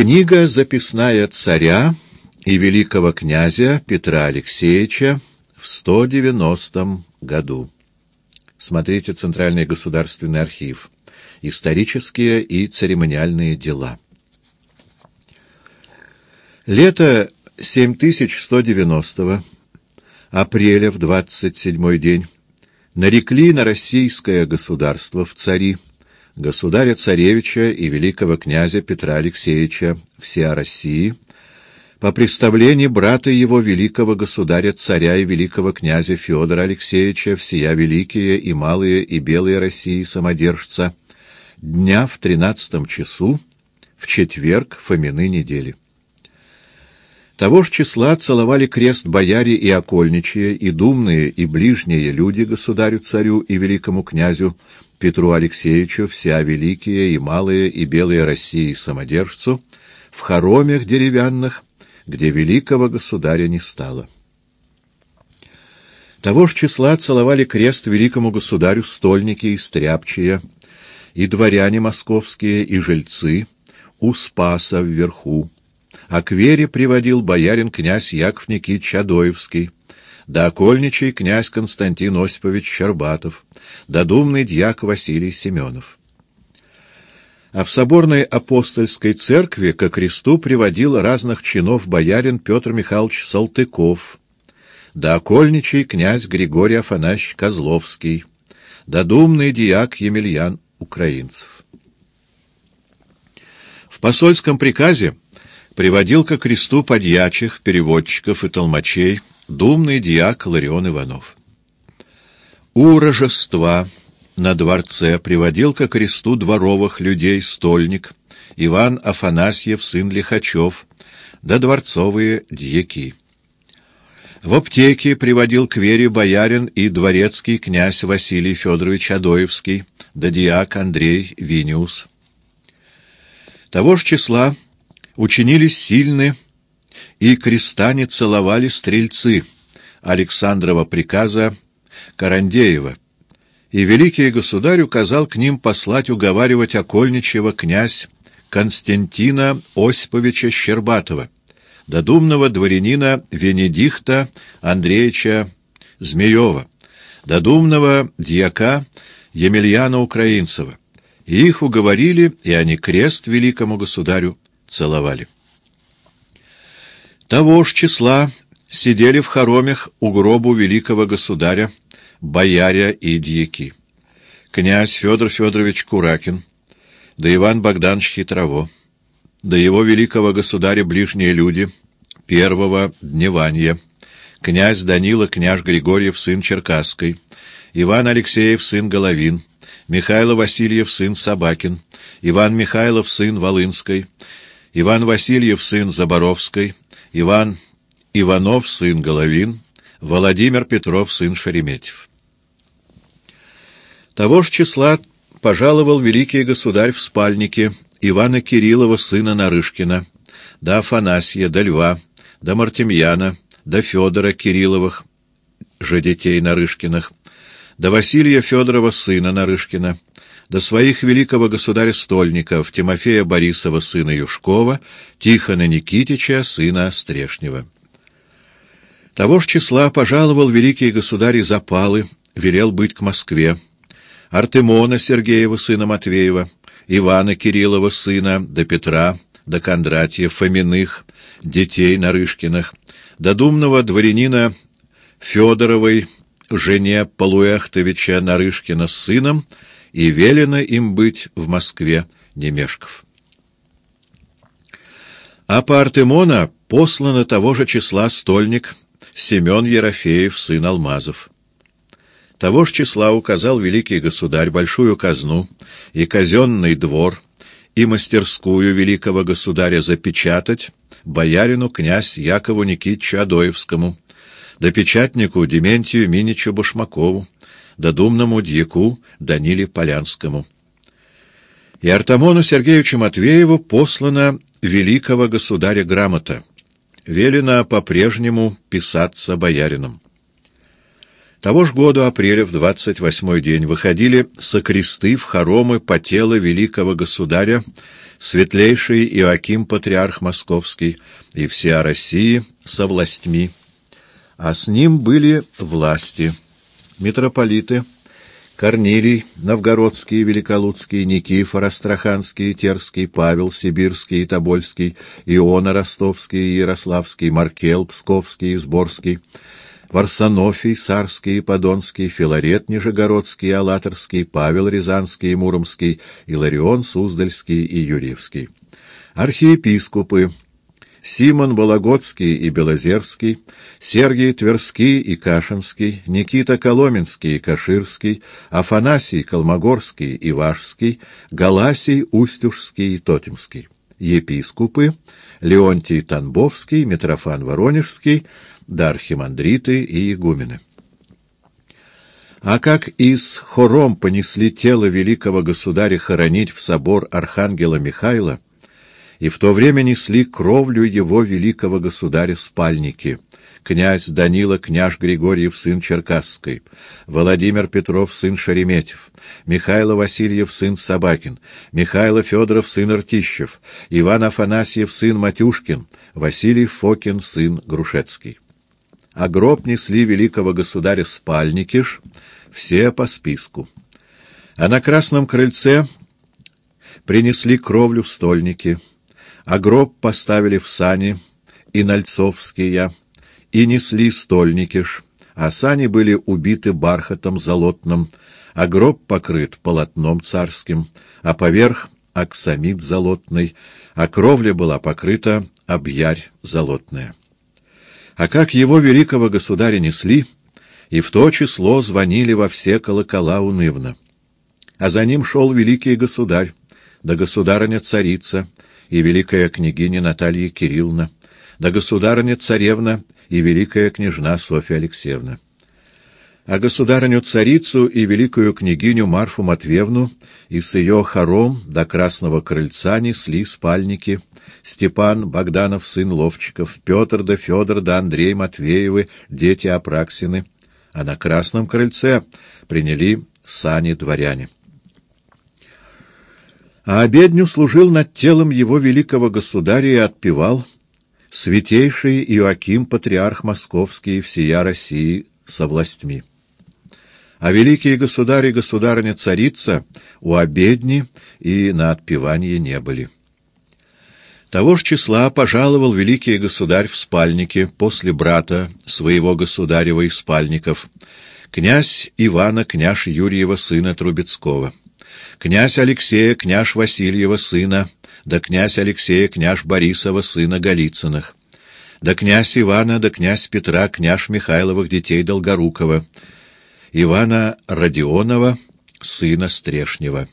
Книга записная царя и великого князя Петра Алексеевича в 190 году. Смотрите Центральный государственный архив. Исторические и церемониальные дела. Лето 7190 апреля в 27 день нарекли на российское государство в цари государя-царевича и великого князя Петра Алексеевича всея России по представлению брата его великого государя-царя и великого князя Федора Алексеевича всея великие и малые и белые России самодержца дня в тринадцатом часу в четверг Фомины недели. Того ж числа целовали крест бояре и окольничие, и думные, и ближние люди государю-царю и великому князю Петру Алексеевичу, вся великие и малые и белые России самодержцу, в хоромях деревянных, где великого государя не стало. Того ж числа целовали крест великому государю стольники и стряпчие, и дворяне московские, и жильцы, у Спаса вверху, а к вере приводил боярин князь Яков Никит Чадоевский, да окольничий князь Константин Осипович Щербатов, да думный дьяк Василий Семенов. А в соборной апостольской церкви ко кресту приводил разных чинов боярин Петр Михайлович Салтыков, да окольничий князь Григорий Афанасьевич Козловский, да думный дьяк Емельян Украинцев. В посольском приказе приводил ко кресту подьячих, переводчиков и толмачей, думный диак Ларион Иванов. У рожества на дворце приводил ко кресту дворовых людей стольник Иван Афанасьев, сын Лихачев, да дворцовые дьяки. В аптеке приводил к вере боярин и дворецкий князь Василий Федорович Адоевский, да диак Андрей Виниус. Того ж числа учинились сильны и креста не целовали стрельцы Александрова приказа Карандеева, и великий государь указал к ним послать уговаривать окольничьего князь Константина Осиповича Щербатова, додумного дворянина Венедихта Андреевича Змеева, додумного дьяка Емельяна Украинцева. И их уговорили, и они крест великому государю целовали. Того ж числа сидели в хоромях у гробу великого государя, бояря и дьяки. Князь Федор Федорович Куракин, да Иван Богданович Хитрово, да его великого государя ближние люди, первого дневания, князь Данила, княж Григорьев, сын Черкасской, Иван Алексеев, сын Головин, Михаил Васильев, сын Собакин, Иван Михайлов, сын Волынской, Иван Васильев, сын Заборовской, Иван Иванов, сын Головин, Владимир Петров, сын Шереметьев. Того ж числа пожаловал великий государь в спальнике Ивана Кириллова, сына Нарышкина, да Афанасия, да Льва, да Мартемьяна, да Федора Кирилловых, же детей Нарышкиных, да Василия Федорова, сына Нарышкина, до своих великого государя-стольников Тимофея Борисова, сына Юшкова, Тихона Никитича, сына Стрешнева. Того ж числа пожаловал великий государь Запалы, велел быть к Москве, Артемона Сергеева, сына Матвеева, Ивана Кириллова, сына, до Петра, до Кондратья, Фоминых, детей Нарышкиных, до думного дворянина Федоровой, жене Полуэхтовича Нарышкина с сыном, и велено им быть в Москве, Немешков. А по Артемона послано того же числа стольник Семен Ерофеев, сын Алмазов. Того же числа указал великий государь большую казну и казенный двор, и мастерскую великого государя запечатать боярину князь Якову Никитичу Адоевскому, да печатнику Дементию Миничу Башмакову, да думному дьяку Даниле Полянскому. И Артамону Сергеевичу Матвееву послана великого государя грамота, велено по-прежнему писаться боярином. Того ж года, апреля, в двадцать восьмой день, выходили сокресты в хоромы по телу великого государя, светлейший Иоаким Патриарх Московский и вся Россия со властьми, а с ним были власти, митрополиты, Корнилий, Новгородский, Великолудский, Никифор, Астраханский, Терский, Павел, Сибирский, Тобольский, Иона, Ростовский, Ярославский, Маркел, Псковский, Сборский, Варсонофий, Сарский, Подонский, Филарет, Нижегородский, Алаторский, Павел, Рязанский, Муромский, Иларион, Суздальский и Юрьевский. Архиепископы Симон Вологодский и Белозерский, Сергий Тверский и Кашинский, Никита Коломенский и Каширский, Афанасий Колмогорский и Вашский, Галасий Устюжский и Тотемский. Епископы Леонтий Танбовский, Митрофан Воронежский, да архимандриты и игумены. А как из хором понесли тело великого государя хоронить в собор Архангела Михаила, и в то время несли кровлю его великого государя спальники, князь Данила, княж Григорьев, сын Черкасской, Владимир Петров, сын Шереметьев, Михаил Васильев, сын Собакин, Михаил Федоров, сын Ртищев, Иван Афанасьев, сын Матюшкин, Василий Фокин, сын Грушецкий а гроб несли великого государя спальникиш, все по списку. А на красном крыльце принесли кровлю стольники, а гроб поставили в сани и Нальцовские, и несли стольникиш, а сани были убиты бархатом золотным, а гроб покрыт полотном царским, а поверх — аксамит золотный, а кровля была покрыта объярь золотная. А как его великого государя несли, и в то число звонили во все колокола унывно. А за ним шел великий государь, да государыня-царица и великая княгиня Наталья Кирилловна, да государыня-царевна и великая княжна Софья Алексеевна. А государыню-царицу и великую княгиню Марфу Матвеевну и с ее хором до Красного Крыльца несли спальники — Степан Богданов, сын Ловчиков, Петр да Федор да Андрей Матвеевы, дети Апраксины, а на Красном крыльце приняли сани дворяне. А обедню служил над телом его великого государя и отпевал святейший Иоаким, патриарх московский всея России со властьми. А великие государи и государыня-царица у обедни и на отпевание не были. Того ж числа пожаловал великий государь в спальнике после брата своего государева из спальников, князь Ивана, княж Юрьева, сына Трубецкого, князь Алексея, княж Васильева, сына, да князь Алексея, княж Борисова, сына Голицыных, да князь Ивана, да князь Петра, княж Михайловых детей Долгорукова, Ивана Родионова, сына Стрешнева.